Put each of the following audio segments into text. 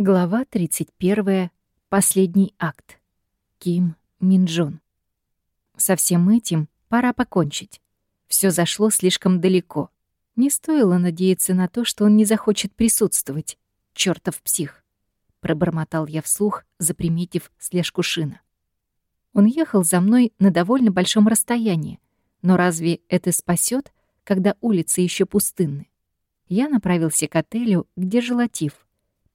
Глава 31. Последний акт. Ким Минджон. Со всем этим пора покончить. Все зашло слишком далеко. Не стоило надеяться на то, что он не захочет присутствовать. Чёртов псих. Пробормотал я вслух, заприметив слежку шина. Он ехал за мной на довольно большом расстоянии. Но разве это спасет, когда улицы еще пустынны? Я направился к отелю, где жила Тиф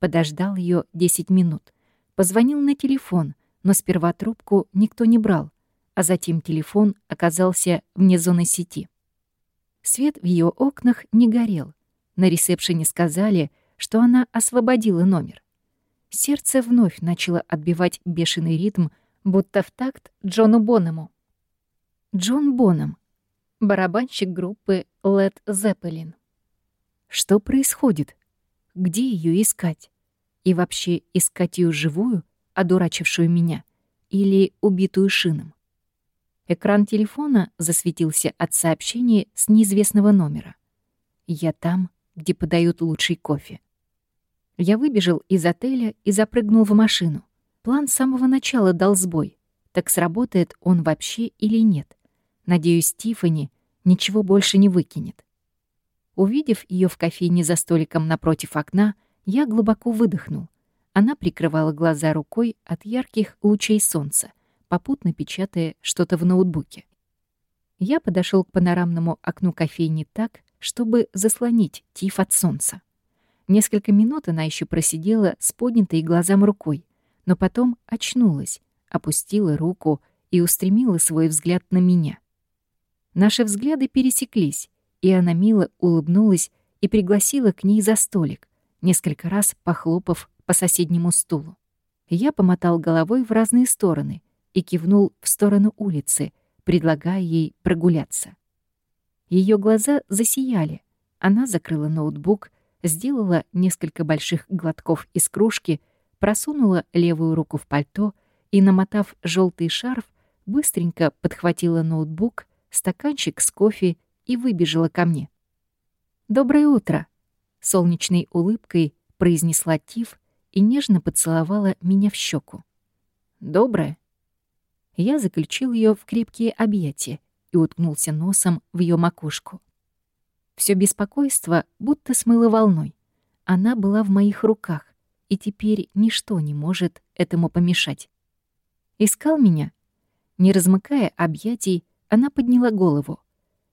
Подождал ее 10 минут. Позвонил на телефон, но сперва трубку никто не брал, а затем телефон оказался вне зоны сети. Свет в ее окнах не горел. На ресепшене сказали, что она освободила номер. Сердце вновь начало отбивать бешеный ритм, будто в такт Джону Боному. Джон Боном, барабанщик группы Led Zeppelin. Что происходит? Где ее искать? И вообще искать ее живую, одурачившую меня, или убитую шином. Экран телефона засветился от сообщения с неизвестного номера. Я там, где подают лучший кофе. Я выбежал из отеля и запрыгнул в машину. План с самого начала дал сбой. Так сработает он вообще или нет? Надеюсь, Тифани ничего больше не выкинет. Увидев ее в кофейне за столиком напротив окна, я глубоко выдохнул. Она прикрывала глаза рукой от ярких лучей солнца, попутно печатая что-то в ноутбуке. Я подошел к панорамному окну кофейни так, чтобы заслонить тиф от солнца. Несколько минут она еще просидела с поднятой глазам рукой, но потом очнулась, опустила руку и устремила свой взгляд на меня. Наши взгляды пересеклись, и она мило улыбнулась и пригласила к ней за столик, несколько раз похлопав по соседнему стулу. Я помотал головой в разные стороны и кивнул в сторону улицы, предлагая ей прогуляться. Ее глаза засияли. Она закрыла ноутбук, сделала несколько больших глотков из кружки, просунула левую руку в пальто и, намотав желтый шарф, быстренько подхватила ноутбук, стаканчик с кофе и выбежала ко мне. «Доброе утро!» Солнечной улыбкой произнесла Тиф и нежно поцеловала меня в щеку. «Доброе». Я заключил ее в крепкие объятия и уткнулся носом в ее макушку. Все беспокойство будто смыло волной. Она была в моих руках, и теперь ничто не может этому помешать. Искал меня? Не размыкая объятий, она подняла голову.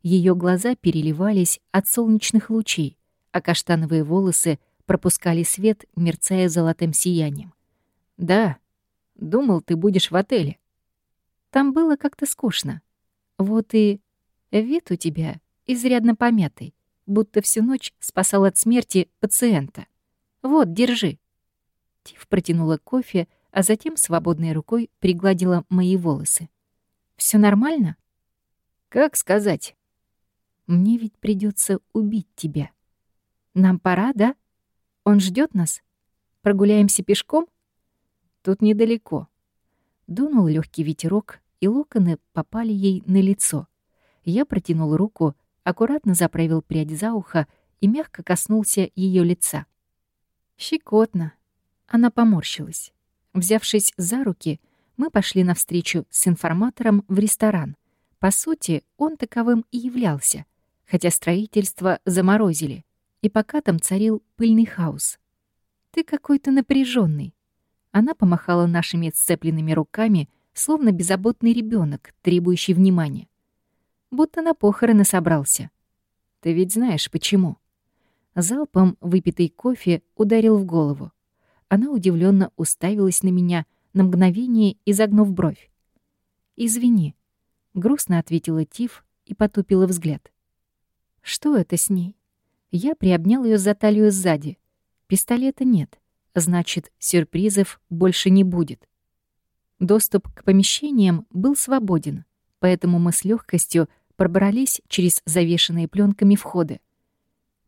Ее глаза переливались от солнечных лучей, а каштановые волосы пропускали свет, мерцая золотым сиянием. «Да, думал, ты будешь в отеле. Там было как-то скучно. Вот и вид у тебя изрядно помятый, будто всю ночь спасал от смерти пациента. Вот, держи». Тиф протянула кофе, а затем свободной рукой пригладила мои волосы. Все нормально?» «Как сказать?» «Мне ведь придется убить тебя». Нам пора, да? Он ждет нас? Прогуляемся пешком? Тут недалеко. Дунул легкий ветерок, и локоны попали ей на лицо. Я протянул руку, аккуратно заправил прядь за ухо и мягко коснулся ее лица. Щекотно. Она поморщилась. Взявшись за руки, мы пошли навстречу с информатором в ресторан. По сути, он таковым и являлся, хотя строительство заморозили и пока там царил пыльный хаос. «Ты какой-то напряженный. Она помахала нашими сцепленными руками, словно беззаботный ребенок, требующий внимания. Будто на похороны собрался. Ты ведь знаешь, почему. Залпом выпитый кофе ударил в голову. Она удивленно уставилась на меня, на мгновение изогнув бровь. «Извини», — грустно ответила Тиф и потупила взгляд. «Что это с ней?» Я приобнял ее за талию сзади. Пистолета нет, значит, сюрпризов больше не будет. Доступ к помещениям был свободен, поэтому мы с легкостью пробрались через завешенные пленками входы.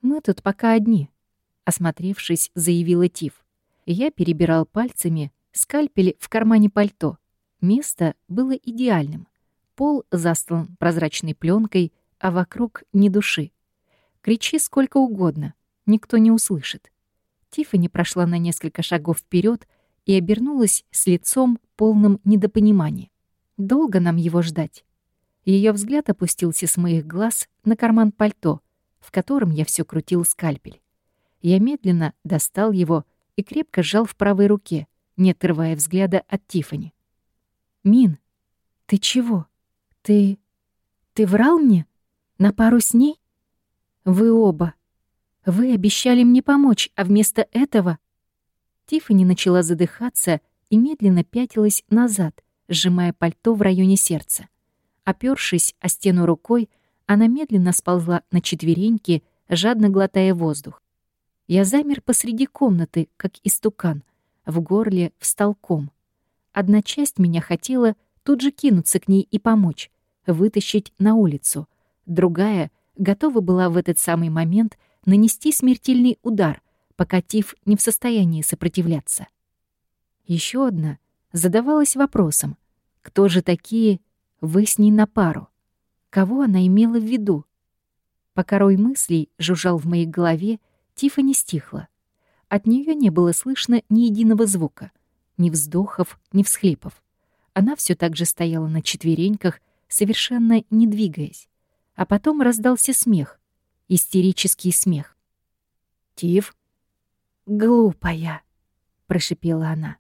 «Мы тут пока одни», — осмотревшись, заявила Тиф. Я перебирал пальцами скальпель в кармане пальто. Место было идеальным. Пол застлан прозрачной пленкой, а вокруг ни души. Кричи сколько угодно, никто не услышит. Тиффани прошла на несколько шагов вперед и обернулась с лицом полным недопонимания. Долго нам его ждать? Ее взгляд опустился с моих глаз на карман пальто, в котором я все крутил скальпель. Я медленно достал его и крепко сжал в правой руке, не отрывая взгляда от Тифани. «Мин, ты чего? Ты... ты врал мне? На пару с ней? Вы оба. Вы обещали мне помочь, а вместо этого...» Тифани начала задыхаться и медленно пятилась назад, сжимая пальто в районе сердца. Опёршись о стену рукой, она медленно сползла на четвереньки, жадно глотая воздух. Я замер посреди комнаты, как истукан. В горле встал ком. Одна часть меня хотела тут же кинуться к ней и помочь, вытащить на улицу. Другая готова была в этот самый момент нанести смертельный удар, пока Тиф не в состоянии сопротивляться. Еще одна задавалась вопросом, кто же такие вы с ней на пару. Кого она имела в виду? Пока рой мыслей жужжал в моей голове, Тифа не стихла. От нее не было слышно ни единого звука, ни вздохов, ни всхлипов. Она все так же стояла на четвереньках, совершенно не двигаясь. А потом раздался смех, истерический смех. «Тиф?» «Глупая», — прошипела она.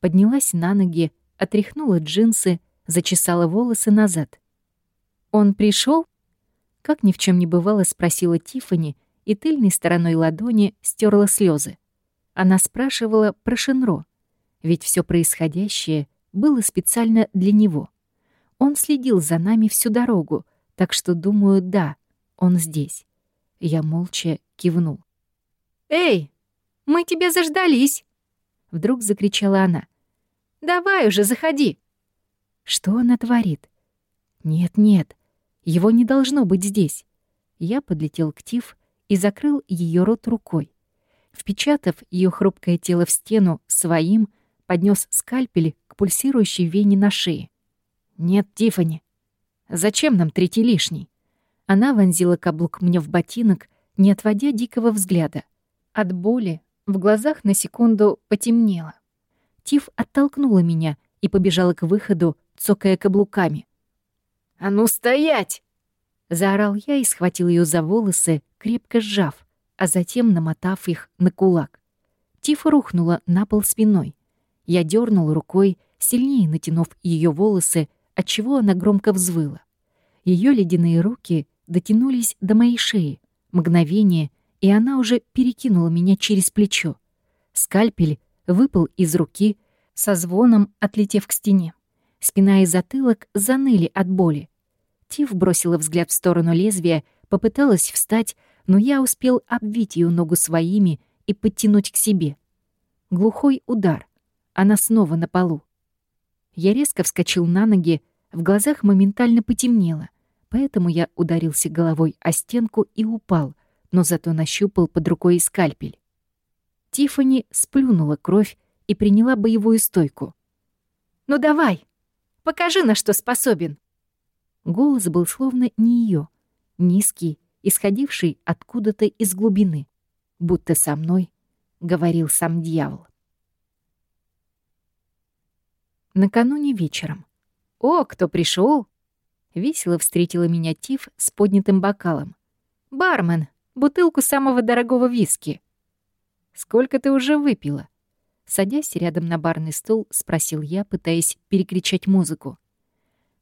Поднялась на ноги, отряхнула джинсы, зачесала волосы назад. «Он пришел? Как ни в чем не бывало, спросила Тифани и тыльной стороной ладони стерла слезы. Она спрашивала про Шинро, ведь все происходящее было специально для него. Он следил за нами всю дорогу, так что, думаю, да, он здесь. Я молча кивнул. «Эй, мы тебя заждались!» Вдруг закричала она. «Давай уже, заходи!» Что она творит? Нет-нет, его не должно быть здесь. Я подлетел к Тиф и закрыл ее рот рукой. Впечатав ее хрупкое тело в стену своим, поднес скальпель к пульсирующей вене на шее. «Нет, Тифани, зачем нам третий лишний?» Она вонзила каблук мне в ботинок, не отводя дикого взгляда. От боли в глазах на секунду потемнело. Тиф оттолкнула меня и побежала к выходу, цокая каблуками. «А ну стоять!» Заорал я и схватил ее за волосы, крепко сжав, а затем намотав их на кулак. Тифа рухнула на пол спиной. Я дернул рукой, сильнее натянув ее волосы, отчего она громко взвыла. Ее ледяные руки дотянулись до моей шеи. Мгновение, и она уже перекинула меня через плечо. Скальпель выпал из руки, со звоном отлетев к стене. Спина и затылок заныли от боли. Тиф бросила взгляд в сторону лезвия, попыталась встать, но я успел обвить ее ногу своими и подтянуть к себе. Глухой удар. Она снова на полу. Я резко вскочил на ноги, в глазах моментально потемнело, поэтому я ударился головой о стенку и упал, но зато нащупал под рукой скальпель. Тифани сплюнула кровь и приняла боевую стойку. «Ну давай!» Покажи, на что способен!» Голос был словно не ее, низкий, исходивший откуда-то из глубины, будто со мной говорил сам дьявол. Накануне вечером. «О, кто пришел? Весело встретила меня Тиф с поднятым бокалом. «Бармен, бутылку самого дорогого виски». «Сколько ты уже выпила?» Садясь рядом на барный стул, спросил я, пытаясь перекричать музыку.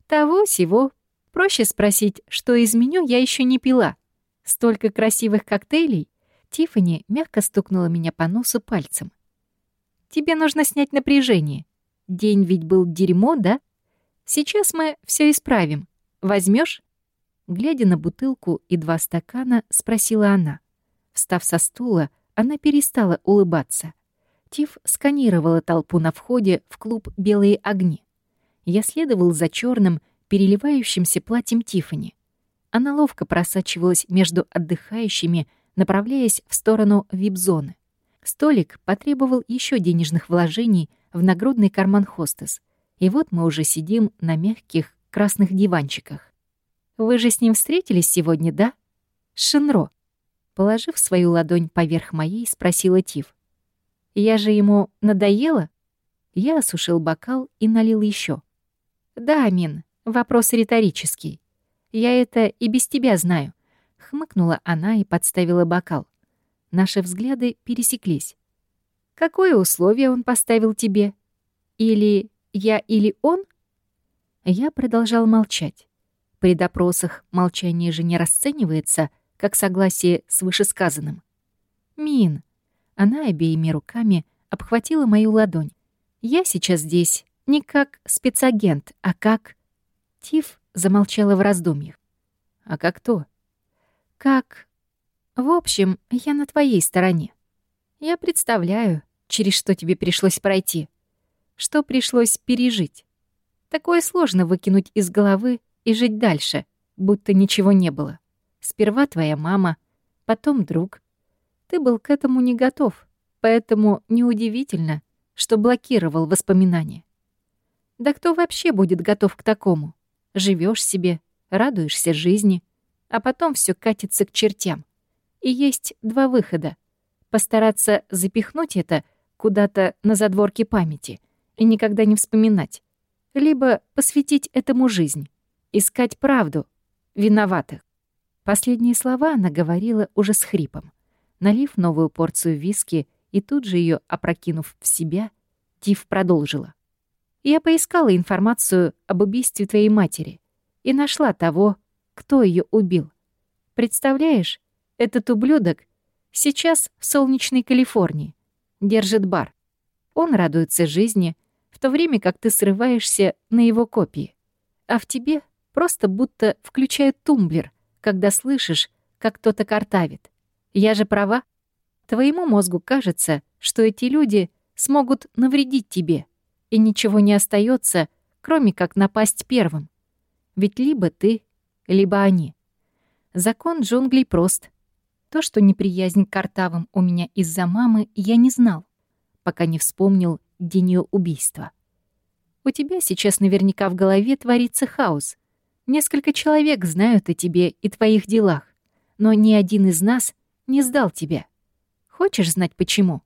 «Того-сего. Проще спросить, что из меню я еще не пила. Столько красивых коктейлей!» Тиффани мягко стукнула меня по носу пальцем. «Тебе нужно снять напряжение. День ведь был дерьмо, да? Сейчас мы все исправим. Возьмешь? Глядя на бутылку и два стакана, спросила она. Встав со стула, она перестала улыбаться. Тиф сканировала толпу на входе в клуб «Белые огни». Я следовал за черным, переливающимся платьем Тифани. Она ловко просачивалась между отдыхающими, направляясь в сторону вип-зоны. Столик потребовал еще денежных вложений в нагрудный карман хостес. И вот мы уже сидим на мягких красных диванчиках. «Вы же с ним встретились сегодня, да?» «Шинро». Положив свою ладонь поверх моей, спросила Тиф. «Я же ему надоела?» Я осушил бокал и налил еще. «Да, Амин, вопрос риторический. Я это и без тебя знаю», — хмыкнула она и подставила бокал. Наши взгляды пересеклись. «Какое условие он поставил тебе? Или я, или он?» Я продолжал молчать. При допросах молчание же не расценивается — как согласие с вышесказанным. «Мин!» Она обеими руками обхватила мою ладонь. «Я сейчас здесь не как спецагент, а как...» Тиф замолчала в раздумьях. «А как кто?» «Как...» «В общем, я на твоей стороне. Я представляю, через что тебе пришлось пройти, что пришлось пережить. Такое сложно выкинуть из головы и жить дальше, будто ничего не было. Сперва твоя мама, потом друг. Ты был к этому не готов, поэтому неудивительно, что блокировал воспоминания. Да кто вообще будет готов к такому? Живешь себе, радуешься жизни, а потом все катится к чертям. И есть два выхода. Постараться запихнуть это куда-то на задворке памяти и никогда не вспоминать. Либо посвятить этому жизнь, искать правду, виноватых. Последние слова она говорила уже с хрипом. Налив новую порцию виски и тут же ее опрокинув в себя, Тиф продолжила. «Я поискала информацию об убийстве твоей матери и нашла того, кто ее убил. Представляешь, этот ублюдок сейчас в солнечной Калифорнии, держит бар. Он радуется жизни, в то время как ты срываешься на его копии. А в тебе просто будто включают тумблер — когда слышишь, как кто-то картавит. Я же права. Твоему мозгу кажется, что эти люди смогут навредить тебе, и ничего не остается, кроме как напасть первым. Ведь либо ты, либо они. Закон джунглей прост. То, что неприязнь к картавым у меня из-за мамы, я не знал, пока не вспомнил день ее убийства. У тебя сейчас наверняка в голове творится хаос. Несколько человек знают о тебе и твоих делах, но ни один из нас не сдал тебя. Хочешь знать почему?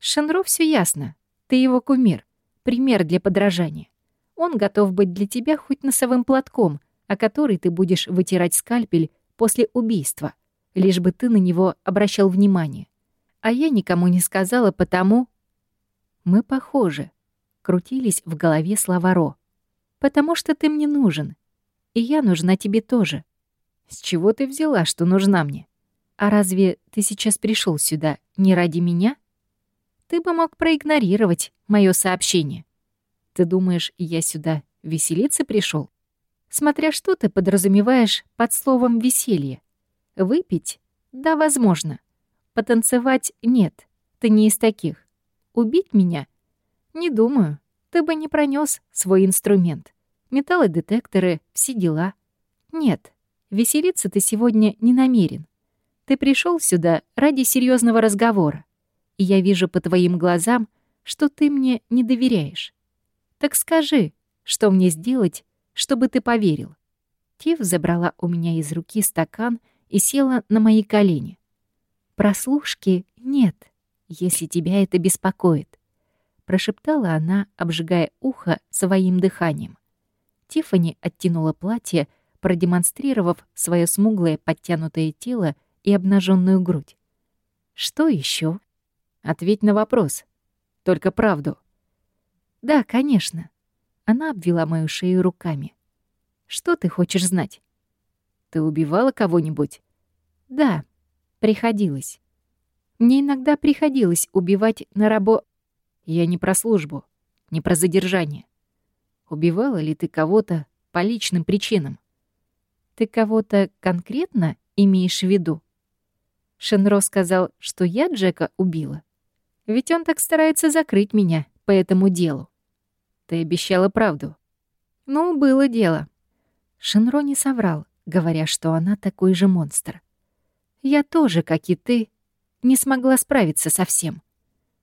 Шенро все ясно. Ты его кумир, пример для подражания. Он готов быть для тебя хоть носовым платком, о который ты будешь вытирать скальпель после убийства, лишь бы ты на него обращал внимание. А я никому не сказала потому... Мы похожи. Крутились в голове слова Ро. Потому что ты мне нужен, и я нужна тебе тоже. С чего ты взяла, что нужна мне? А разве ты сейчас пришел сюда не ради меня? Ты бы мог проигнорировать мое сообщение. Ты думаешь, я сюда веселиться пришел? Смотря что ты подразумеваешь под словом «веселье». Выпить? Да, возможно. Потанцевать? Нет. Ты не из таких. Убить меня? Не думаю. Ты бы не пронес свой инструмент металлодетекторы, все дела. Нет, веселиться ты сегодня не намерен. Ты пришел сюда ради серьезного разговора, и я вижу по твоим глазам, что ты мне не доверяешь. Так скажи, что мне сделать, чтобы ты поверил?» Тиф забрала у меня из руки стакан и села на мои колени. «Прослушки нет, если тебя это беспокоит», — прошептала она, обжигая ухо своим дыханием. Тиффани оттянула платье, продемонстрировав свое смуглое подтянутое тело и обнаженную грудь. «Что еще? Ответь на вопрос. Только правду». «Да, конечно». Она обвела мою шею руками. «Что ты хочешь знать?» «Ты убивала кого-нибудь?» «Да, приходилось. Мне иногда приходилось убивать на рабо...» «Я не про службу, не про задержание. Убивала ли ты кого-то по личным причинам? Ты кого-то конкретно имеешь в виду? Шенро сказал, что я Джека убила. Ведь он так старается закрыть меня по этому делу. Ты обещала правду. Ну, было дело. Шенро не соврал, говоря, что она такой же монстр. Я тоже, как и ты, не смогла справиться со всем.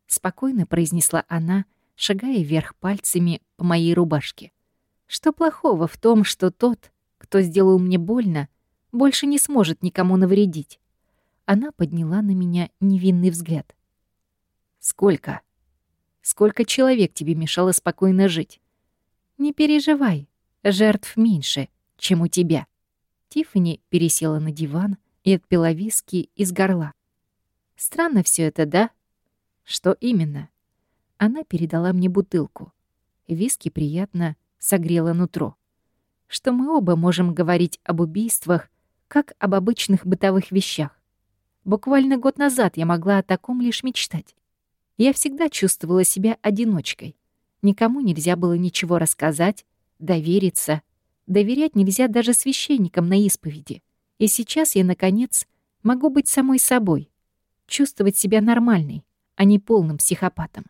Спокойно произнесла она, — шагая вверх пальцами по моей рубашке. Что плохого в том, что тот, кто сделал мне больно, больше не сможет никому навредить? Она подняла на меня невинный взгляд. «Сколько? Сколько человек тебе мешало спокойно жить?» «Не переживай, жертв меньше, чем у тебя». Тиффани пересела на диван и отпила виски из горла. «Странно все это, да?» «Что именно?» Она передала мне бутылку. Виски приятно согрело нутро. Что мы оба можем говорить об убийствах, как об обычных бытовых вещах. Буквально год назад я могла о таком лишь мечтать. Я всегда чувствовала себя одиночкой. Никому нельзя было ничего рассказать, довериться. Доверять нельзя даже священникам на исповеди. И сейчас я, наконец, могу быть самой собой, чувствовать себя нормальной, а не полным психопатом.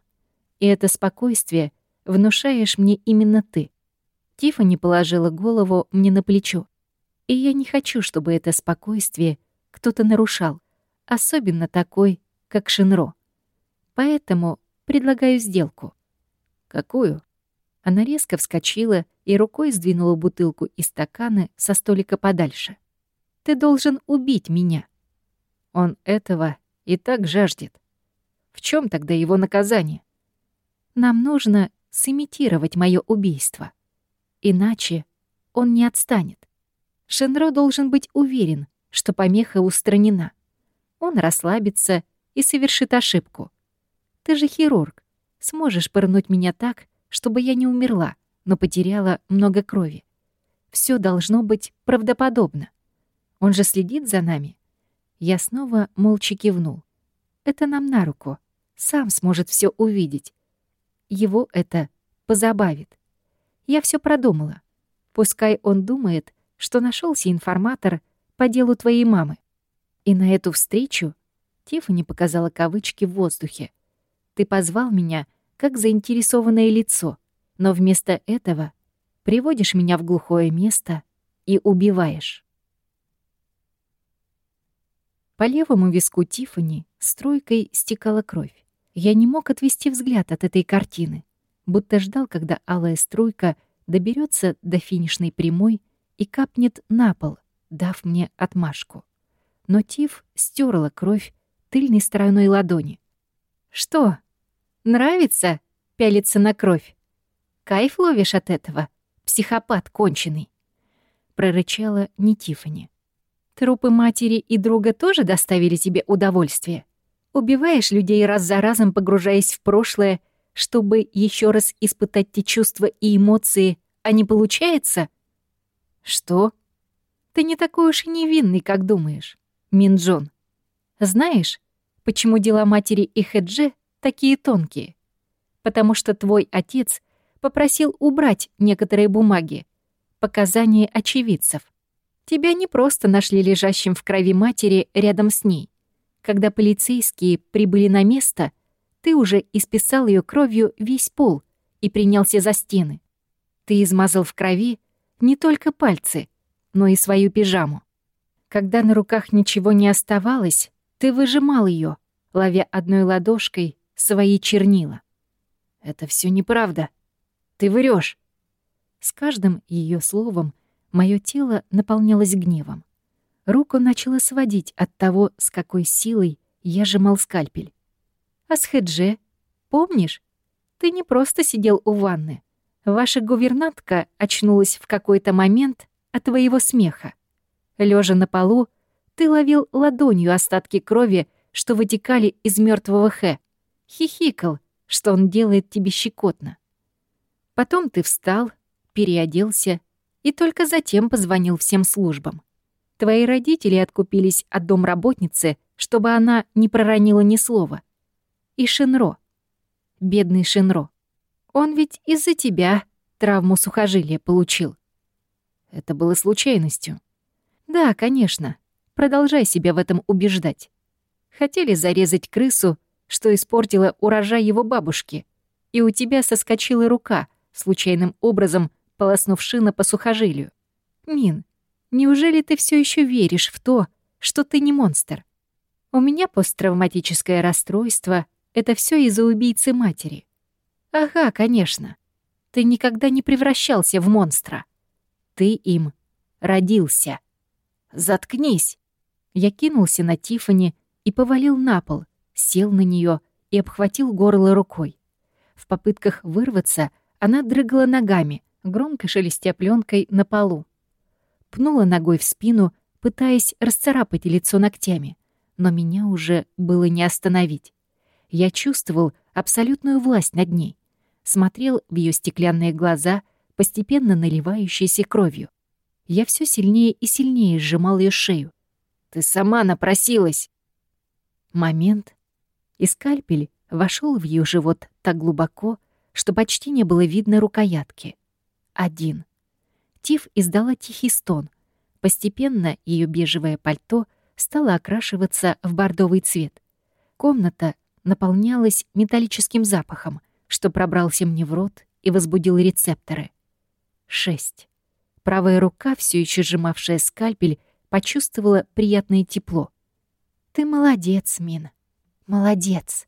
И это спокойствие внушаешь мне именно ты. Тиффани положила голову мне на плечо. И я не хочу, чтобы это спокойствие кто-то нарушал особенно такой, как Шинро. Поэтому предлагаю сделку. Какую? Она резко вскочила и рукой сдвинула бутылку и стаканы со столика подальше. Ты должен убить меня. Он этого и так жаждет. В чем тогда его наказание? Нам нужно сымитировать мое убийство. Иначе он не отстанет. Шенро должен быть уверен, что помеха устранена он расслабится и совершит ошибку. Ты же хирург. Сможешь пырнуть меня так, чтобы я не умерла, но потеряла много крови. Все должно быть правдоподобно. Он же следит за нами. Я снова молча кивнул. Это нам на руку. Сам сможет все увидеть. Его это позабавит. Я все продумала. Пускай он думает, что нашелся информатор по делу твоей мамы. И на эту встречу Тиффани показала кавычки в воздухе. Ты позвал меня как заинтересованное лицо, но вместо этого приводишь меня в глухое место и убиваешь. По левому виску Тиффани струйкой стекала кровь. Я не мог отвести взгляд от этой картины, будто ждал, когда алая струйка доберется до финишной прямой и капнет на пол, дав мне отмашку но Тиф стерла кровь тыльной стороной ладони. «Что, нравится пялиться на кровь? Кайф ловишь от этого, психопат конченый?» Прорычала не Тифани. «Трупы матери и друга тоже доставили тебе удовольствие? Убиваешь людей раз за разом, погружаясь в прошлое, чтобы еще раз испытать те чувства и эмоции, а не получается?» «Что?» «Ты не такой уж и невинный, как думаешь. Минджон. Знаешь, почему дела матери и Хэджи такие тонкие? Потому что твой отец попросил убрать некоторые бумаги, показания очевидцев. Тебя не просто нашли лежащим в крови матери рядом с ней. Когда полицейские прибыли на место, ты уже исписал ее кровью весь пол и принялся за стены. Ты измазал в крови не только пальцы, но и свою пижаму. Когда на руках ничего не оставалось, ты выжимал ее, ловя одной ладошкой свои чернила. Это все неправда. Ты врешь. С каждым ее словом мое тело наполнялось гневом. Руку начала сводить от того, с какой силой я сжимал скальпель. А с Хедже, помнишь? Ты не просто сидел у ванны. Ваша гувернантка очнулась в какой-то момент от твоего смеха. Лежа на полу, ты ловил ладонью остатки крови, что вытекали из мертвого Хэ. Хихикал, что он делает тебе щекотно. Потом ты встал, переоделся и только затем позвонил всем службам. Твои родители откупились от домработницы, чтобы она не проронила ни слова. И Шинро. Бедный Шинро. Он ведь из-за тебя травму сухожилия получил. Это было случайностью. Да, конечно. Продолжай себя в этом убеждать. Хотели зарезать крысу, что испортила урожай его бабушки, и у тебя соскочила рука, случайным образом полоснув шина по сухожилию. Мин, неужели ты все еще веришь в то, что ты не монстр? У меня посттравматическое расстройство — это все из-за убийцы матери. Ага, конечно. Ты никогда не превращался в монстра. Ты им родился. «Заткнись!» Я кинулся на Тифани и повалил на пол, сел на нее и обхватил горло рукой. В попытках вырваться она дрыгала ногами, громко шелестя пленкой на полу. Пнула ногой в спину, пытаясь расцарапать лицо ногтями, но меня уже было не остановить. Я чувствовал абсолютную власть над ней, смотрел в ее стеклянные глаза, постепенно наливающиеся кровью. Я все сильнее и сильнее сжимал ее шею. «Ты сама напросилась!» Момент, и скальпель вошел в ее живот так глубоко, что почти не было видно рукоятки. Один. Тиф издала тихий стон. Постепенно ее бежевое пальто стало окрашиваться в бордовый цвет. Комната наполнялась металлическим запахом, что пробрался мне в рот и возбудил рецепторы. Шесть. Правая рука, все еще сжимавшая скальпель, почувствовала приятное тепло. «Ты молодец, Мин. Молодец!»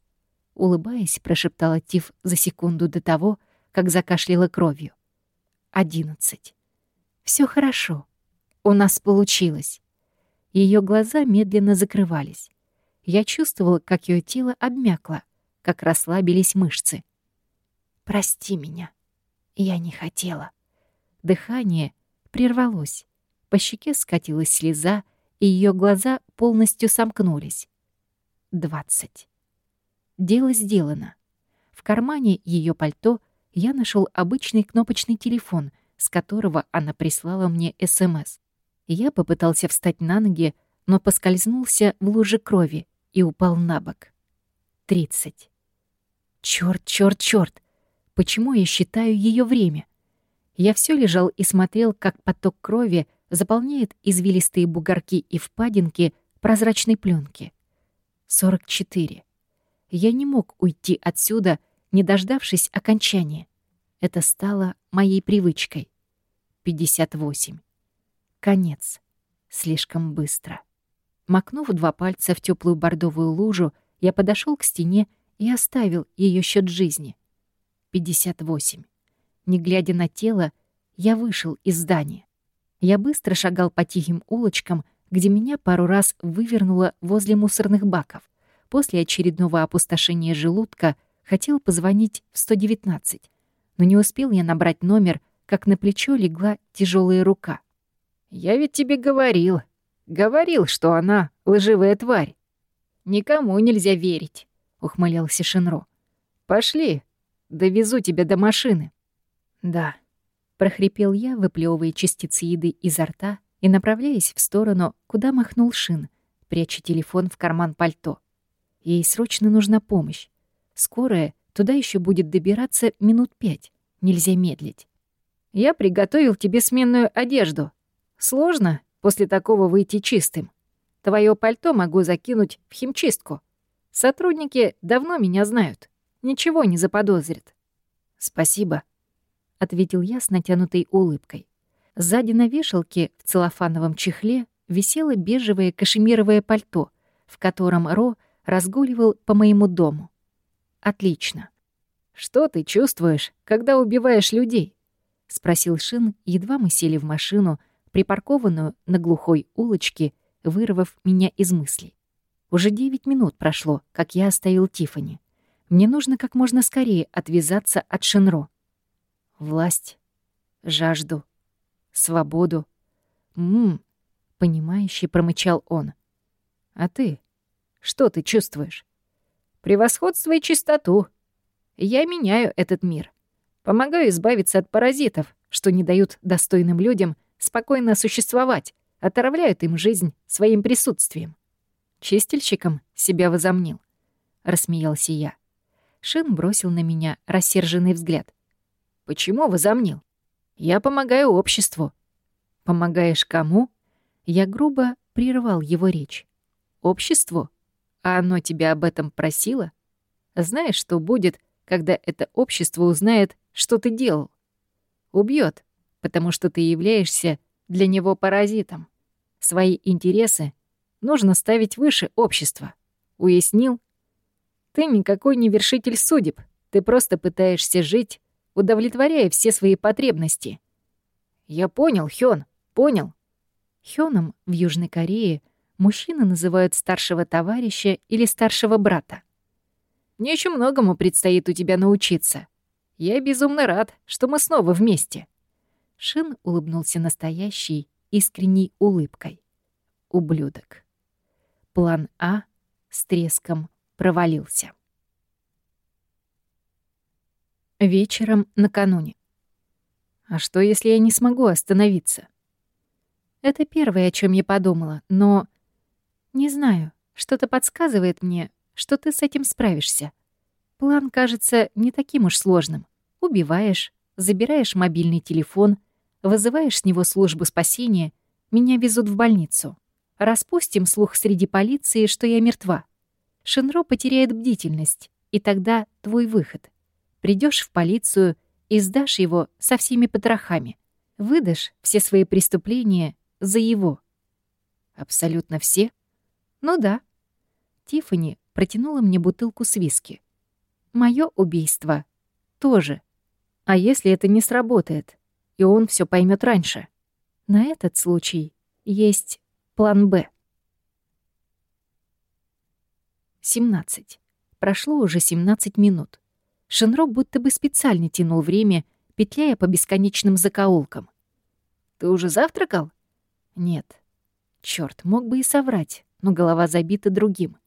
Улыбаясь, прошептала Тиф за секунду до того, как закашляла кровью. «Одиннадцать. Все хорошо. У нас получилось». Ее глаза медленно закрывались. Я чувствовала, как ее тело обмякло, как расслабились мышцы. «Прости меня. Я не хотела». Дыхание прервалось. По щеке скатилась слеза, и ее глаза полностью сомкнулись. Двадцать. Дело сделано. В кармане ее пальто я нашел обычный кнопочный телефон, с которого она прислала мне СМС. Я попытался встать на ноги, но поскользнулся в луже крови и упал на бок. Тридцать. Чёрт, чёрт, чёрт! Почему я считаю ее время? Я все лежал и смотрел, как поток крови заполняет извилистые бугорки и впадинки прозрачной пленки. 44. Я не мог уйти отсюда, не дождавшись окончания. Это стало моей привычкой. 58. Конец. Слишком быстро. Макнув два пальца в теплую бордовую лужу, я подошел к стене и оставил ее счет жизни. 58. Не глядя на тело, я вышел из здания. Я быстро шагал по тихим улочкам, где меня пару раз вывернуло возле мусорных баков. После очередного опустошения желудка хотел позвонить в 119, но не успел я набрать номер, как на плечо легла тяжелая рука. «Я ведь тебе говорил, говорил, что она лживая тварь. Никому нельзя верить», — ухмылялся Шинро. «Пошли, довезу тебя до машины». «Да», прохрипел я, выплевывая частицы еды изо рта и направляясь в сторону, куда махнул Шин, пряча телефон в карман пальто. Ей срочно нужна помощь. Скорая туда еще будет добираться минут пять. Нельзя медлить. Я приготовил тебе сменную одежду. Сложно после такого выйти чистым. Твое пальто могу закинуть в химчистку. Сотрудники давно меня знают. Ничего не заподозрят. Спасибо ответил я с натянутой улыбкой. Сзади на вешалке в целлофановом чехле висело бежевое кашемировое пальто, в котором Ро разгуливал по моему дому. Отлично. Что ты чувствуешь, когда убиваешь людей? спросил Шин, едва мы сели в машину, припаркованную на глухой улочке, вырвав меня из мыслей. Уже девять минут прошло, как я оставил Тифани. Мне нужно как можно скорее отвязаться от Шинро власть, жажду, свободу. «М-м-м», понимающе промычал он. «А ты? Что ты чувствуешь?» «Превосходство и чистоту. Я меняю этот мир. Помогаю избавиться от паразитов, что не дают достойным людям спокойно существовать, отравляют им жизнь своим присутствием. Чистильщиком себя возомнил. Рассмеялся я. Шин бросил на меня рассерженный взгляд. Почему возомнил? Я помогаю обществу. Помогаешь кому? Я грубо прервал его речь. Обществу? А оно тебя об этом просило? Знаешь, что будет, когда это общество узнает, что ты делал? Убьет, потому что ты являешься для него паразитом. Свои интересы нужно ставить выше общества. Уяснил? Ты никакой не вершитель судеб. Ты просто пытаешься жить удовлетворяя все свои потребности. «Я понял, Хён, понял». Хёном в Южной Корее Мужчины называют старшего товарища или старшего брата. Мне еще многому предстоит у тебя научиться. Я безумно рад, что мы снова вместе». Шин улыбнулся настоящей, искренней улыбкой. Ублюдок. План А с треском провалился. Вечером накануне. А что, если я не смогу остановиться? Это первое, о чем я подумала, но... Не знаю, что-то подсказывает мне, что ты с этим справишься. План кажется не таким уж сложным. Убиваешь, забираешь мобильный телефон, вызываешь с него службу спасения, меня везут в больницу. Распустим слух среди полиции, что я мертва. Шинро потеряет бдительность, и тогда твой выход. Придешь в полицию и сдашь его со всеми потрохами. Выдашь все свои преступления за его. Абсолютно все? Ну да. Тифани протянула мне бутылку с виски. Моё убийство тоже. А если это не сработает, и он все поймет раньше? На этот случай есть план «Б». 17. Прошло уже 17 минут. Шенро будто бы специально тянул время, петляя по бесконечным закоулкам. «Ты уже завтракал?» «Нет». Черт, мог бы и соврать, но голова забита другим.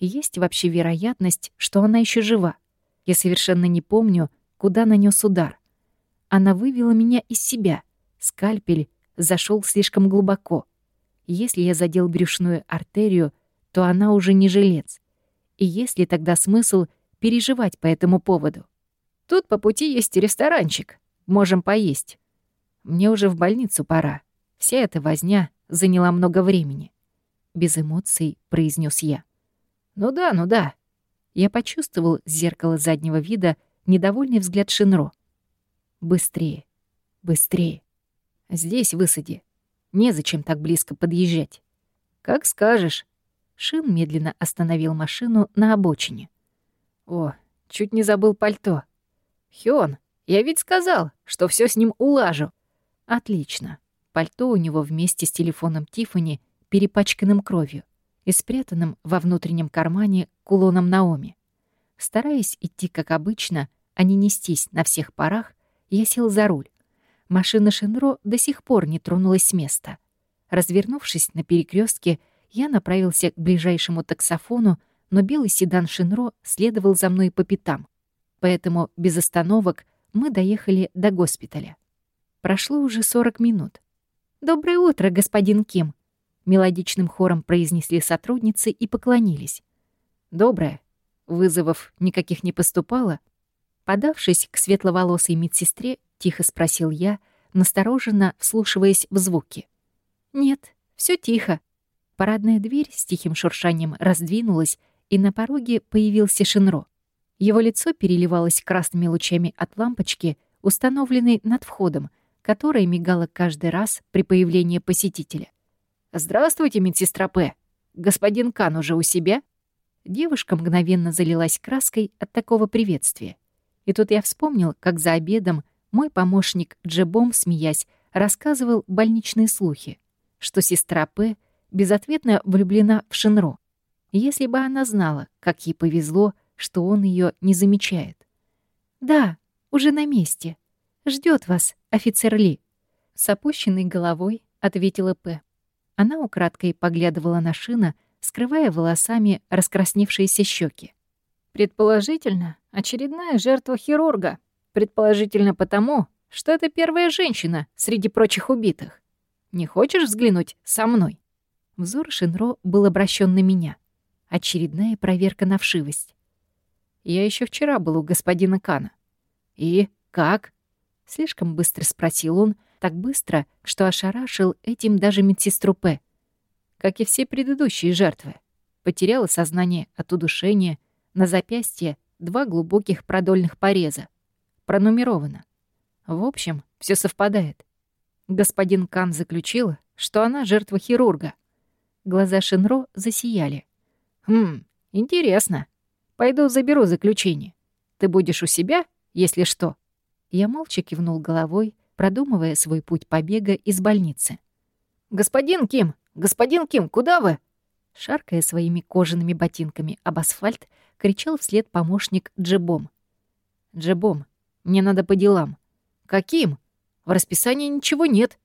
Есть вообще вероятность, что она еще жива. Я совершенно не помню, куда нанес удар. Она вывела меня из себя. Скальпель зашел слишком глубоко. Если я задел брюшную артерию, то она уже не жилец. И есть ли тогда смысл переживать по этому поводу? Тут по пути есть ресторанчик. Можем поесть. Мне уже в больницу пора. Вся эта возня заняла много времени. Без эмоций произнес я. «Ну да, ну да». Я почувствовал с зеркала заднего вида недовольный взгляд Шинро. «Быстрее, быстрее. Здесь высади. Незачем так близко подъезжать». «Как скажешь». Шин медленно остановил машину на обочине. «О, чуть не забыл пальто. Хён, я ведь сказал, что все с ним улажу». «Отлично. Пальто у него вместе с телефоном Тифани перепачканным кровью и спрятанным во внутреннем кармане кулоном Наоми. Стараясь идти как обычно, а не нестись на всех парах, я сел за руль. Машина Шинро до сих пор не тронулась с места. Развернувшись на перекрестке, я направился к ближайшему таксофону, но белый седан Шинро следовал за мной по пятам. Поэтому без остановок мы доехали до госпиталя. Прошло уже 40 минут. «Доброе утро, господин Ким», Мелодичным хором произнесли сотрудницы и поклонились. «Доброе». Вызовов никаких не поступало. Подавшись к светловолосой медсестре, тихо спросил я, настороженно вслушиваясь в звуки. «Нет, все тихо». Парадная дверь с тихим шуршанием раздвинулась, и на пороге появился Шинро. Его лицо переливалось красными лучами от лампочки, установленной над входом, которая мигала каждый раз при появлении посетителя — «Здравствуйте, медсестра П. Господин Кан уже у себя?» Девушка мгновенно залилась краской от такого приветствия. И тут я вспомнил, как за обедом мой помощник Джебом, смеясь, рассказывал больничные слухи, что сестра П безответно влюблена в Шинро. Если бы она знала, как ей повезло, что он ее не замечает. «Да, уже на месте. Ждет вас, офицер Ли», — с опущенной головой ответила П. Она украдкой поглядывала на Шина, скрывая волосами раскрасневшиеся щеки. «Предположительно, очередная жертва хирурга. Предположительно потому, что это первая женщина среди прочих убитых. Не хочешь взглянуть со мной?» Взор Шинро был обращен на меня. Очередная проверка на вшивость. «Я еще вчера был у господина Кана». «И как?» — слишком быстро спросил он, — так быстро, что ошарашил этим даже медсестру П. Как и все предыдущие жертвы. Потеряла сознание от удушения, на запястье два глубоких продольных пореза. Пронумеровано. В общем, все совпадает. Господин Кан заключил, что она жертва хирурга. Глаза Шинро засияли. «Хм, интересно. Пойду заберу заключение. Ты будешь у себя, если что?» Я молча кивнул головой, продумывая свой путь побега из больницы. «Господин Ким! Господин Ким, куда вы?» Шаркая своими кожаными ботинками об асфальт, кричал вслед помощник Джебом. «Джебом, мне надо по делам». «Каким? В расписании ничего нет».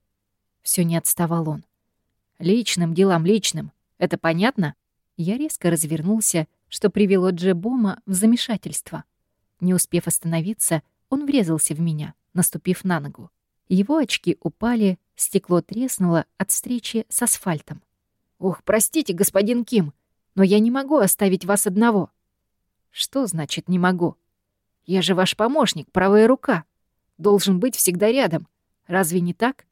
Все не отставал он. «Личным делам, личным. Это понятно?» Я резко развернулся, что привело Джебома в замешательство. Не успев остановиться, он врезался в меня, наступив на ногу. Его очки упали, стекло треснуло от встречи с асфальтом. «Ох, простите, господин Ким, но я не могу оставить вас одного». «Что значит «не могу»? Я же ваш помощник, правая рука. Должен быть всегда рядом. Разве не так?»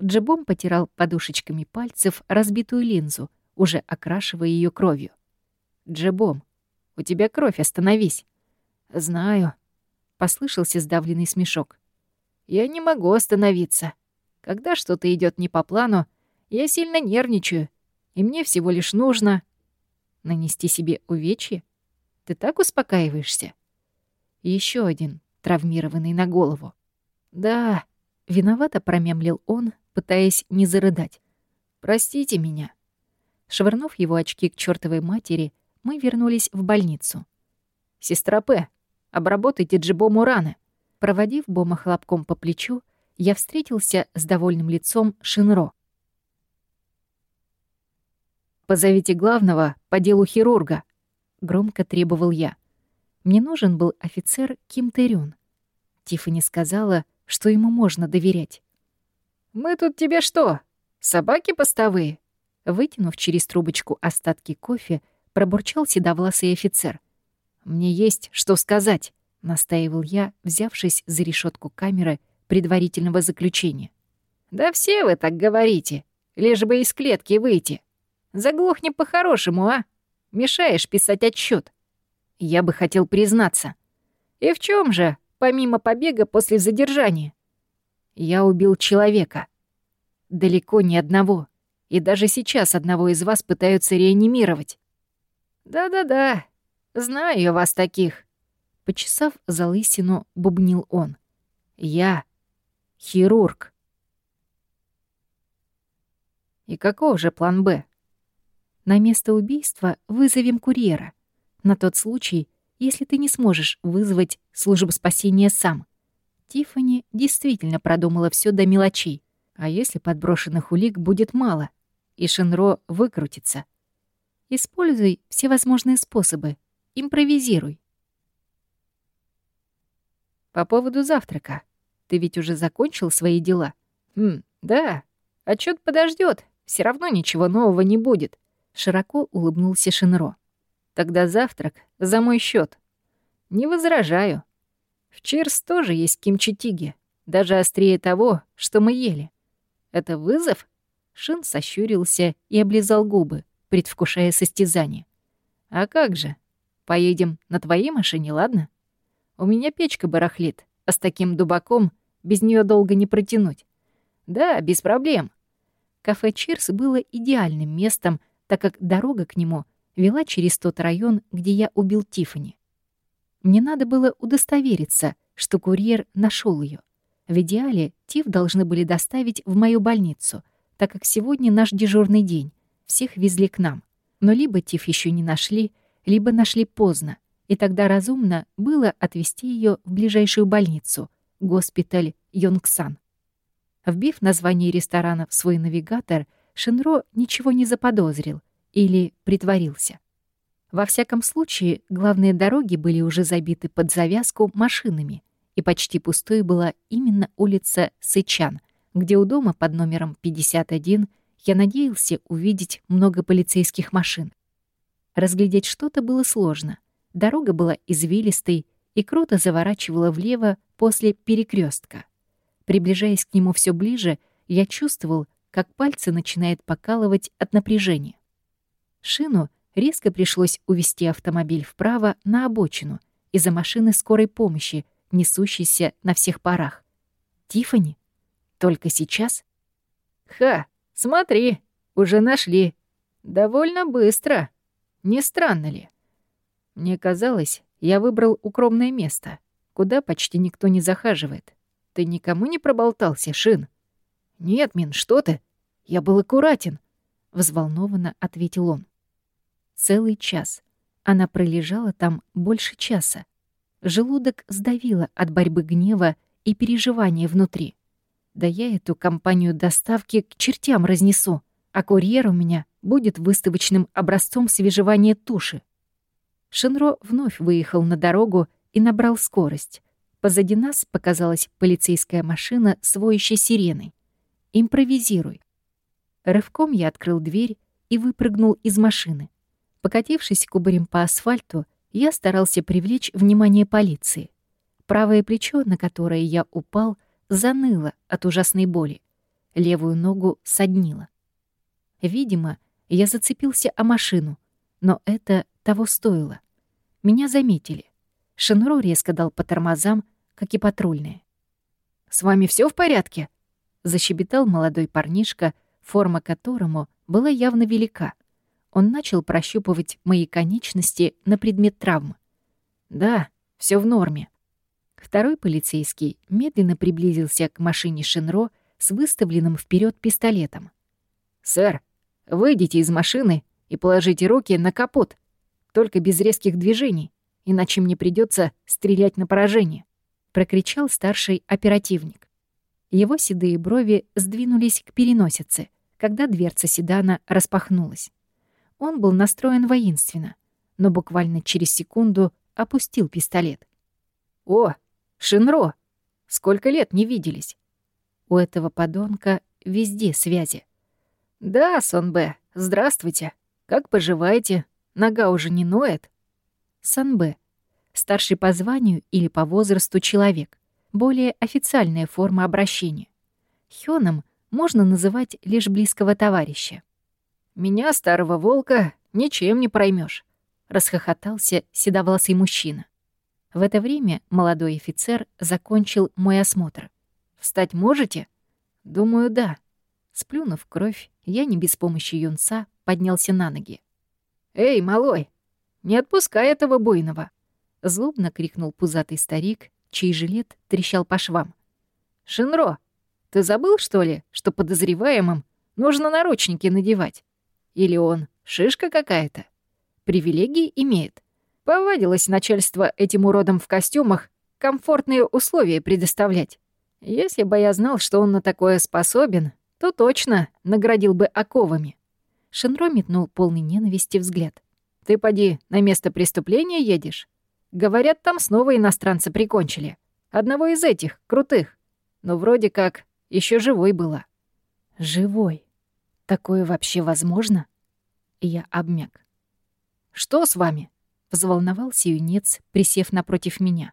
Джебом потирал подушечками пальцев разбитую линзу, уже окрашивая ее кровью. «Джебом, у тебя кровь, остановись». «Знаю», — послышался сдавленный смешок. «Я не могу остановиться. Когда что-то идет не по плану, я сильно нервничаю и мне всего лишь нужно нанести себе увечье. Ты так успокаиваешься? Еще один, травмированный на голову. Да, виновато промямлил он, пытаясь не зарыдать. Простите меня. Швырнув его очки к чертовой матери, мы вернулись в больницу. «Сестра П, обработайте Джибому раны». Проводив Бома хлопком по плечу, я встретился с довольным лицом Шинро. «Позовите главного по делу хирурга», — громко требовал я. Мне нужен был офицер Ким Тэрюн. Тиффани сказала, что ему можно доверять. «Мы тут тебе что, собаки постовые?» Вытянув через трубочку остатки кофе, пробурчал седовласый офицер. «Мне есть что сказать», — настаивал я, взявшись за решетку камеры предварительного заключения. «Да все вы так говорите, лишь бы из клетки выйти», Заглохни по-хорошему, а? Мешаешь писать отчет. Я бы хотел признаться. И в чем же, помимо побега после задержания? Я убил человека. Далеко не одного. И даже сейчас одного из вас пытаются реанимировать. Да-да-да, знаю я вас таких. Почесав за лысину, бубнил он. Я хирург. И каков же план «Б»? На место убийства вызовем курьера. На тот случай, если ты не сможешь вызвать службу спасения сам. Тиффани действительно продумала все до мелочей. А если подброшенных улик будет мало, и Шинро выкрутится? Используй все возможные способы. Импровизируй. По поводу завтрака. Ты ведь уже закончил свои дела? Хм, да. Отчет подождет. Все равно ничего нового не будет. Широко улыбнулся Шинро. «Тогда завтрак за мой счет. «Не возражаю. В Чирс тоже есть кимчи-тиги, даже острее того, что мы ели. Это вызов?» Шин сощурился и облизал губы, предвкушая состязание. «А как же? Поедем на твоей машине, ладно? У меня печка барахлит, а с таким дубаком без нее долго не протянуть. Да, без проблем». Кафе «Чирс» было идеальным местом так как дорога к нему вела через тот район, где я убил Тифани. Мне надо было удостовериться, что курьер нашел ее. В идеале Тиф должны были доставить в мою больницу, так как сегодня наш дежурный день. Всех везли к нам. Но либо Тиф еще не нашли, либо нашли поздно, и тогда разумно было отвезти ее в ближайшую больницу, госпиталь Йонгсан. Вбив название ресторана в свой навигатор, Шинро ничего не заподозрил или притворился. Во всяком случае, главные дороги были уже забиты под завязку машинами, и почти пустой была именно улица Сычан, где у дома под номером 51 я надеялся увидеть много полицейских машин. Разглядеть что-то было сложно. Дорога была извилистой и круто заворачивала влево после перекрестка. Приближаясь к нему все ближе, я чувствовал, как пальцы начинает покалывать от напряжения. Шину резко пришлось увести автомобиль вправо на обочину из-за машины скорой помощи, несущейся на всех парах. Тифани? Только сейчас? Ха, смотри, уже нашли. Довольно быстро. Не странно ли? Мне казалось, я выбрал укромное место, куда почти никто не захаживает. Ты никому не проболтался, Шин? Нет, Мин, что ты? Я был аккуратен, взволнованно ответил он. Целый час. Она пролежала там больше часа. Желудок сдавило от борьбы гнева и переживания внутри. Да я эту компанию доставки к чертям разнесу, а курьер у меня будет выставочным образцом свежевания туши. Шинро вновь выехал на дорогу и набрал скорость. Позади нас показалась полицейская машина с воющей сиреной. «Импровизируй». Рывком я открыл дверь и выпрыгнул из машины. Покатившись кубарем по асфальту, я старался привлечь внимание полиции. Правое плечо, на которое я упал, заныло от ужасной боли. Левую ногу соднило. Видимо, я зацепился о машину, но это того стоило. Меня заметили. Шинро резко дал по тормозам, как и патрульные. «С вами все в порядке?» — защебетал молодой парнишка, форма которому была явно велика — он начал прощупывать мои конечности на предмет травм. «Да, все в норме». Второй полицейский медленно приблизился к машине Шинро с выставленным вперед пистолетом. «Сэр, выйдите из машины и положите руки на капот, только без резких движений, иначе мне придется стрелять на поражение», — прокричал старший оперативник. Его седые брови сдвинулись к переносице, когда дверца седана распахнулась. Он был настроен воинственно, но буквально через секунду опустил пистолет. «О, Шинро! Сколько лет не виделись!» У этого подонка везде связи. «Да, Сонбе, здравствуйте. Как поживаете? Нога уже не ноет?» Санбе. Старший по званию или по возрасту человек. Более официальная форма обращения. Хёном можно называть лишь близкого товарища. Меня, старого волка, ничем не проймешь, расхохотался седовласый мужчина. В это время молодой офицер закончил мой осмотр. «Встать можете?» «Думаю, да». Сплюнув кровь, я не без помощи юнца поднялся на ноги. «Эй, малой, не отпускай этого буйного!» Злобно крикнул пузатый старик, чей жилет трещал по швам. «Шинро, ты забыл, что ли, что подозреваемым нужно наручники надевать?» Или он шишка какая-то? Привилегии имеет. Повадилось начальство этим уродом в костюмах комфортные условия предоставлять. Если бы я знал, что он на такое способен, то точно наградил бы оковами. Шенро метнул полный ненависти взгляд. «Ты, поди, на место преступления едешь? Говорят, там снова иностранца прикончили. Одного из этих, крутых. Но вроде как еще живой была». «Живой?» Такое вообще возможно? Я обмяк. «Что с вами?» — взволновался юнец, присев напротив меня.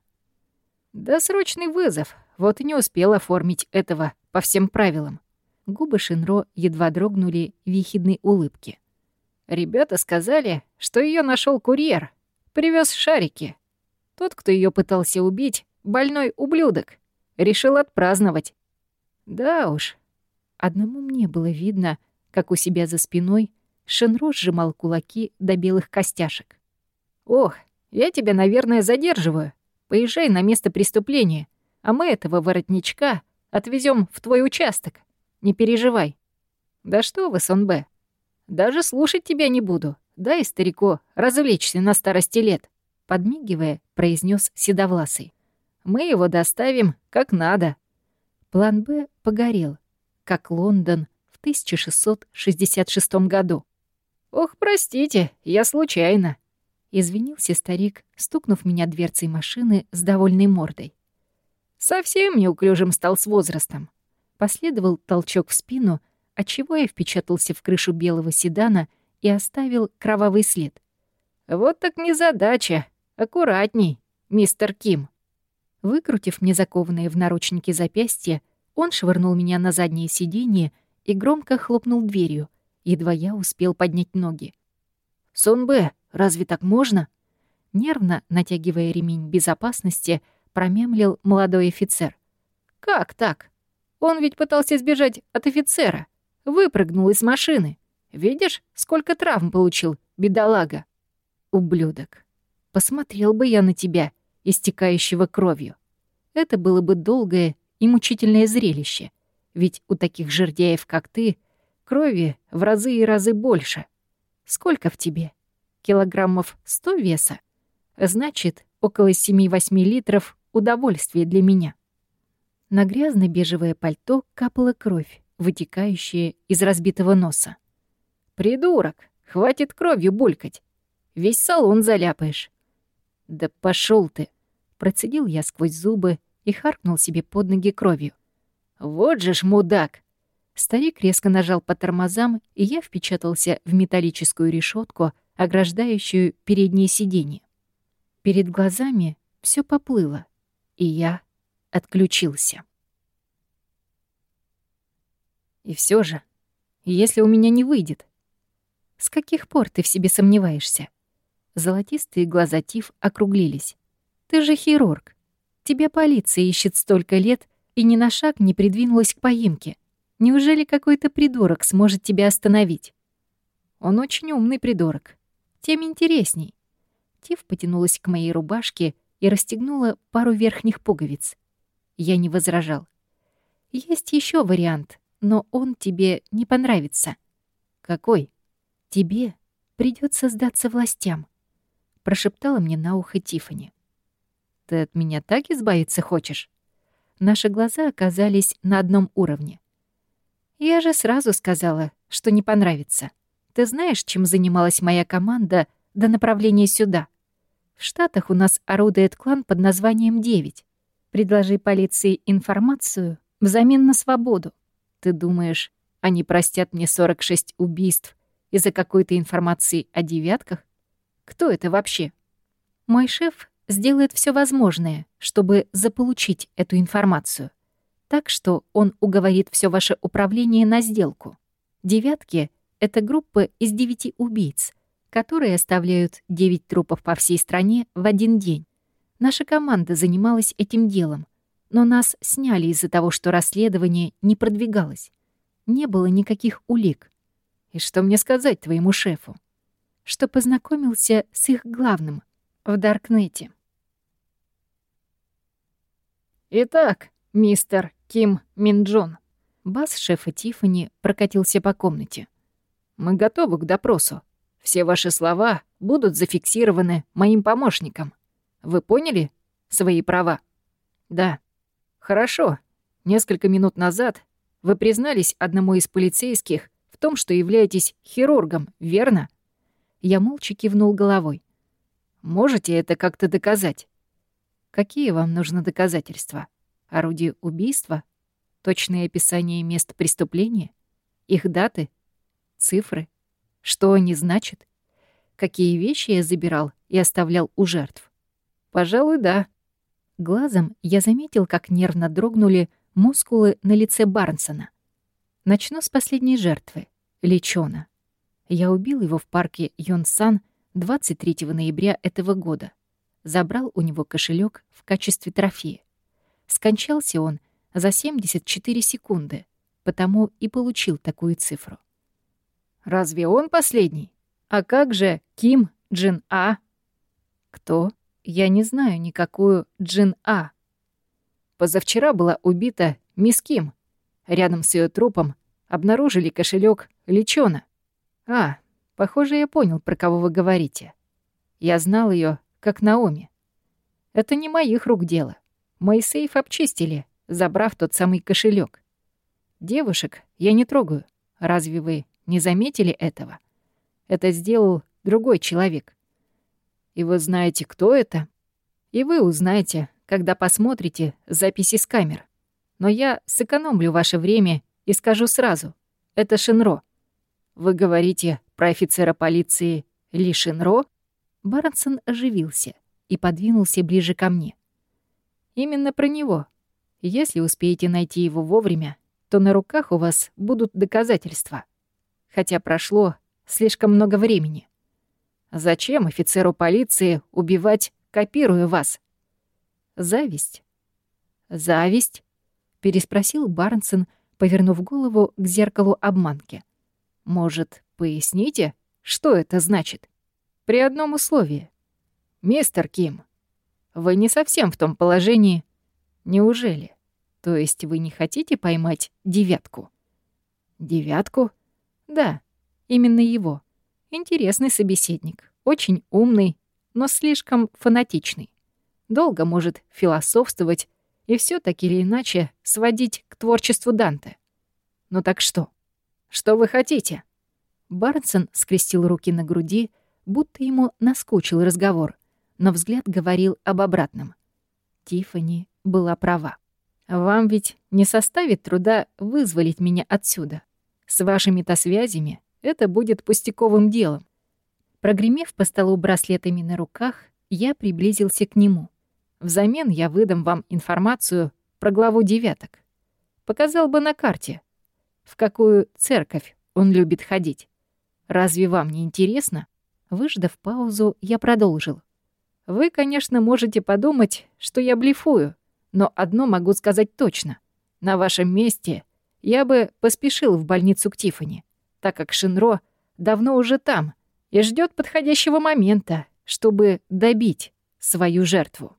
«Да срочный вызов. Вот и не успел оформить этого по всем правилам». Губы Шинро едва дрогнули в ехидной улыбке. «Ребята сказали, что ее нашел курьер. Привез шарики. Тот, кто ее пытался убить, больной ублюдок. Решил отпраздновать. Да уж, одному мне было видно, как у себя за спиной Шенро сжимал кулаки до белых костяшек. «Ох, я тебя, наверное, задерживаю. Поезжай на место преступления, а мы этого воротничка отвезем в твой участок. Не переживай». «Да что вы, Сонбе, даже слушать тебя не буду. Дай старику развлечься на старости лет», — подмигивая, произнес Седовласый. «Мы его доставим как надо». План «Б» погорел, как Лондон 1666 году. «Ох, простите, я случайно», — извинился старик, стукнув меня дверцей машины с довольной мордой. «Совсем неуклюжим стал с возрастом». Последовал толчок в спину, отчего я впечатался в крышу белого седана и оставил кровавый след. «Вот так незадача. Аккуратней, мистер Ким». Выкрутив мне закованные в наручники запястья, он швырнул меня на заднее сиденье и громко хлопнул дверью. Едва я успел поднять ноги. «Сонбе, разве так можно?» Нервно, натягивая ремень безопасности, промямлил молодой офицер. «Как так? Он ведь пытался сбежать от офицера. Выпрыгнул из машины. Видишь, сколько травм получил, бедолага?» «Ублюдок. Посмотрел бы я на тебя, истекающего кровью. Это было бы долгое и мучительное зрелище — ведь у таких жердяев, как ты, крови в разы и разы больше. Сколько в тебе? килограммов 100 веса. Значит, около 7-8 литров удовольствия для меня. На грязно-бежевое пальто капала кровь, вытекающая из разбитого носа. «Придурок! Хватит кровью булькать! Весь салон заляпаешь!» «Да пошел ты!» Процедил я сквозь зубы и харкнул себе под ноги кровью. «Вот же ж мудак!» Старик резко нажал по тормозам, и я впечатался в металлическую решетку, ограждающую переднее сиденье. Перед глазами все поплыло, и я отключился. И все же, если у меня не выйдет, с каких пор ты в себе сомневаешься? Золотистые глаза Тиф округлились. Ты же хирург. Тебя полиция ищет столько лет и ни на шаг не придвинулась к поимке. Неужели какой-то придурок сможет тебя остановить? Он очень умный придурок. Тем интересней. Тиф потянулась к моей рубашке и расстегнула пару верхних пуговиц. Я не возражал. Есть еще вариант, но он тебе не понравится. Какой? Тебе придется сдаться властям, прошептала мне на ухо Тифани. Ты от меня так избавиться хочешь? Наши глаза оказались на одном уровне. Я же сразу сказала, что не понравится. Ты знаешь, чем занималась моя команда до направления сюда? В Штатах у нас орудует клан под названием «Девять». Предложи полиции информацию взамен на свободу. Ты думаешь, они простят мне 46 убийств из-за какой-то информации о девятках? Кто это вообще? Мой шеф сделает все возможное, чтобы заполучить эту информацию. Так что он уговорит все ваше управление на сделку. Девятки — это группа из девяти убийц — которые оставляют 9 трупов по всей стране в один день. Наша команда занималась этим делом, но нас сняли из-за того, что расследование не продвигалось. Не было никаких улик. И что мне сказать твоему шефу? Что познакомился с их главным в Даркнете. «Итак, мистер Ким Минджон», бас шефа Тифани прокатился по комнате. «Мы готовы к допросу. Все ваши слова будут зафиксированы моим помощником. Вы поняли свои права? Да. Хорошо. Несколько минут назад вы признались одному из полицейских в том, что являетесь хирургом, верно? Я молча кивнул головой. Можете это как-то доказать? Какие вам нужны доказательства? Орудие убийства? Точное описание мест преступления? Их даты? Цифры? Что они значат? Какие вещи я забирал и оставлял у жертв? Пожалуй, да. Глазом я заметил, как нервно дрогнули мускулы на лице Барнсона. Начну с последней жертвы — Лечона. Я убил его в парке Йонсан 23 ноября этого года. Забрал у него кошелек в качестве трофея. Скончался он за 74 секунды, потому и получил такую цифру. Разве он последний? А как же Ким Джин А? Кто? Я не знаю никакую Джин А. Позавчера была убита мисс Ким. Рядом с ее трупом обнаружили кошелек Лечона. А, похоже, я понял, про кого вы говорите. Я знал ее как Наоми. Это не моих рук дело. Мой сейф обчистили, забрав тот самый кошелек. Девушек я не трогаю. Разве вы не заметили этого? Это сделал другой человек. И вы знаете, кто это? И вы узнаете, когда посмотрите записи с камер. Но я сэкономлю ваше время и скажу сразу. Это Шинро. Вы говорите про офицера полиции Ли Шинро? Барнсон оживился и подвинулся ближе ко мне. Именно про него. Если успеете найти его вовремя, то на руках у вас будут доказательства хотя прошло слишком много времени. Зачем офицеру полиции убивать, копируя вас? Зависть. Зависть? Переспросил Барнсон, повернув голову к зеркалу обманки. Может, поясните, что это значит? При одном условии. Мистер Ким, вы не совсем в том положении. Неужели? То есть вы не хотите поймать девятку? Девятку? Да, именно его. Интересный собеседник. Очень умный, но слишком фанатичный. Долго может философствовать и все таки или иначе сводить к творчеству Данте. Ну так что? Что вы хотите? Барнсон скрестил руки на груди, будто ему наскучил разговор, но взгляд говорил об обратном. Тифани была права. «Вам ведь не составит труда вызволить меня отсюда. С вашими-то связями это будет пустяковым делом». Прогремев по столу браслетами на руках, я приблизился к нему. Взамен я выдам вам информацию про главу девяток. Показал бы на карте, в какую церковь он любит ходить. Разве вам не интересно? Выждав паузу, я продолжил. Вы, конечно, можете подумать, что я блефую, но одно могу сказать точно. На вашем месте я бы поспешил в больницу к Тифани, так как Шинро давно уже там и ждет подходящего момента, чтобы добить свою жертву.